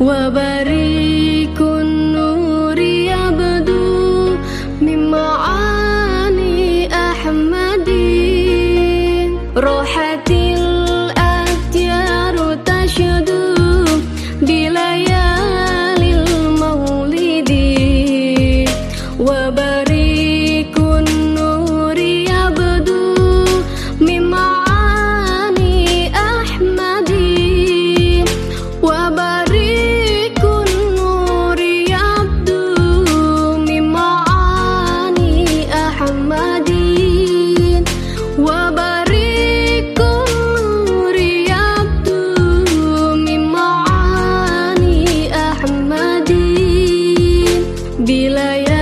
وبرئ Bila yang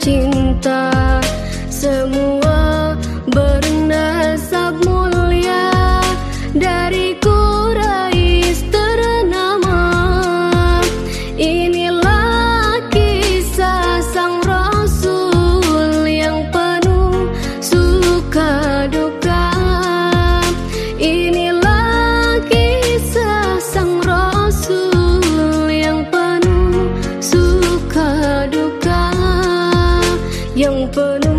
cinta yang penuh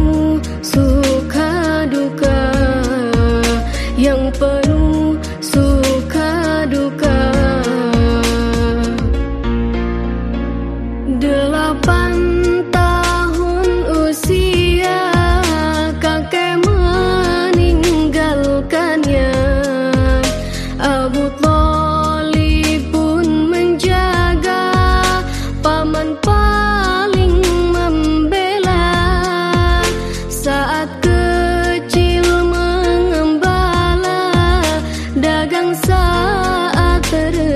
तरह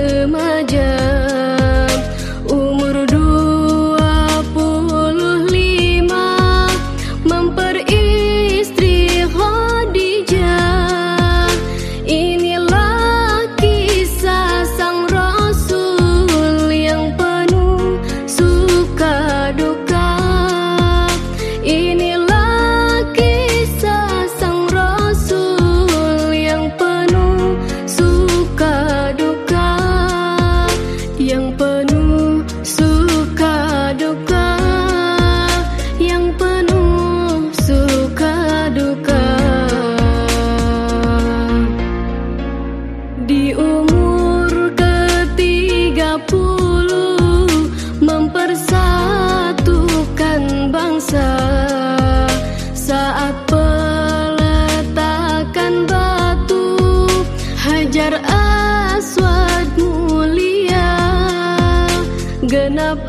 Hajar aswad mulia Genap